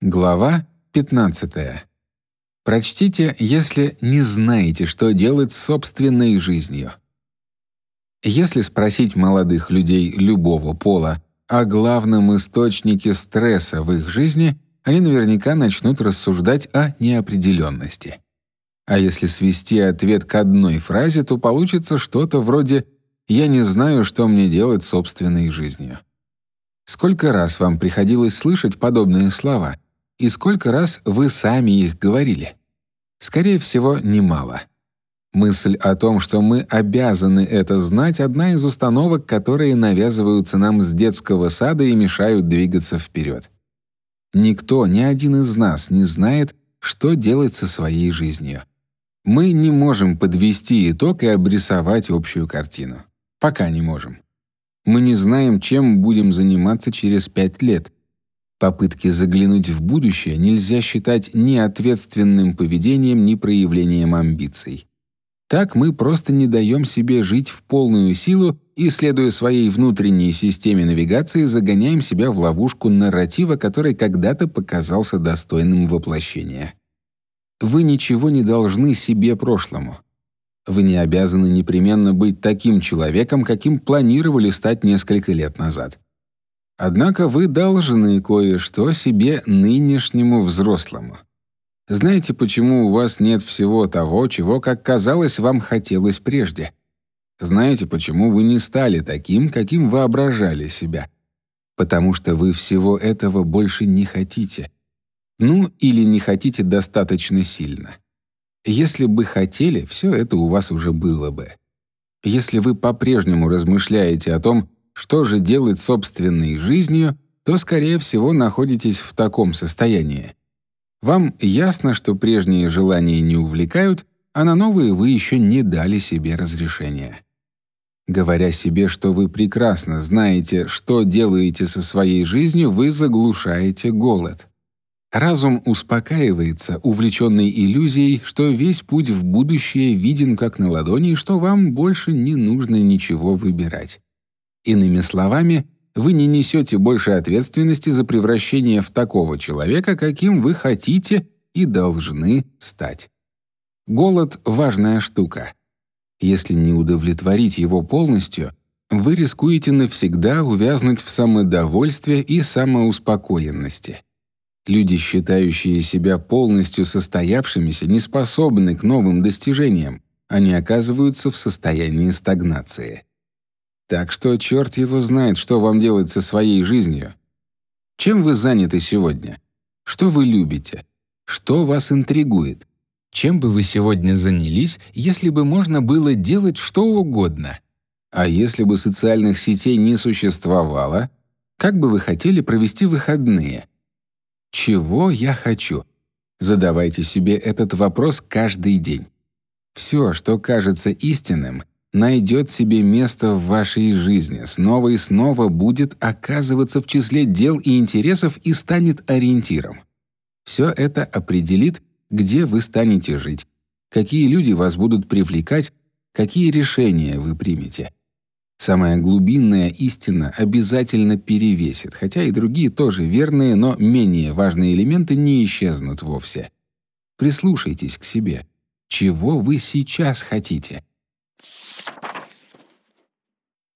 Глава 15. Прочтите, если не знаете, что делать с собственной жизнью. Если спросить молодых людей любого пола о главном источнике стресса в их жизни, они наверняка начнут рассуждать о неопределенности. А если свести ответ к одной фразе, то получится что-то вроде «я не знаю, что мне делать с собственной жизнью». Сколько раз вам приходилось слышать подобные слова — и сколько раз вы сами их говорили? Скорее всего, немало. Мысль о том, что мы обязаны это знать, одна из установок, которые навязываются нам с детского сада и мешают двигаться вперед. Никто, ни один из нас не знает, что делать со своей жизнью. Мы не можем подвести итог и обрисовать общую картину. Пока не можем. Мы не знаем, чем будем заниматься через пять лет — Попытки заглянуть в будущее нельзя считать ни ответственным поведением, ни проявлением амбиций. Так мы просто не даем себе жить в полную силу и, следуя своей внутренней системе навигации, загоняем себя в ловушку нарратива, который когда-то показался достойным воплощения. Вы ничего не должны себе прошлому. Вы не обязаны непременно быть таким человеком, каким планировали стать несколько лет назад. Однако вы должны кое-что себе нынешнему взрослому. Знаете, почему у вас нет всего того, чего, как казалось, вам хотелось прежде? Знаете, почему вы не стали таким, каким воображали себя? Потому что вы всего этого больше не хотите. Ну, или не хотите достаточно сильно. Если бы хотели, все это у вас уже было бы. Если вы по-прежнему размышляете о том, что же делать собственной жизнью, то, скорее всего, находитесь в таком состоянии. Вам ясно, что прежние желания не увлекают, а на новые вы еще не дали себе разрешения. Говоря себе, что вы прекрасно знаете, что делаете со своей жизнью, вы заглушаете голод. Разум успокаивается, увлеченный иллюзией, что весь путь в будущее виден как на ладони и что вам больше не нужно ничего выбирать. Иными словами, вы не несете больше ответственности за превращение в такого человека, каким вы хотите и должны стать. Голод — важная штука. Если не удовлетворить его полностью, вы рискуете навсегда увязнуть в самодовольстве и самоуспокоенности. Люди, считающие себя полностью состоявшимися, не способны к новым достижениям, они оказываются в состоянии стагнации. Так что черт его знает, что вам делать со своей жизнью. Чем вы заняты сегодня? Что вы любите? Что вас интригует? Чем бы вы сегодня занялись, если бы можно было делать что угодно? А если бы социальных сетей не существовало, как бы вы хотели провести выходные? Чего я хочу? Задавайте себе этот вопрос каждый день. Все, что кажется истинным, найдет себе место в вашей жизни, снова и снова будет оказываться в числе дел и интересов и станет ориентиром. Все это определит, где вы станете жить, какие люди вас будут привлекать, какие решения вы примете. Самая глубинная истина обязательно перевесит, хотя и другие тоже верные, но менее важные элементы не исчезнут вовсе. Прислушайтесь к себе. Чего вы сейчас хотите?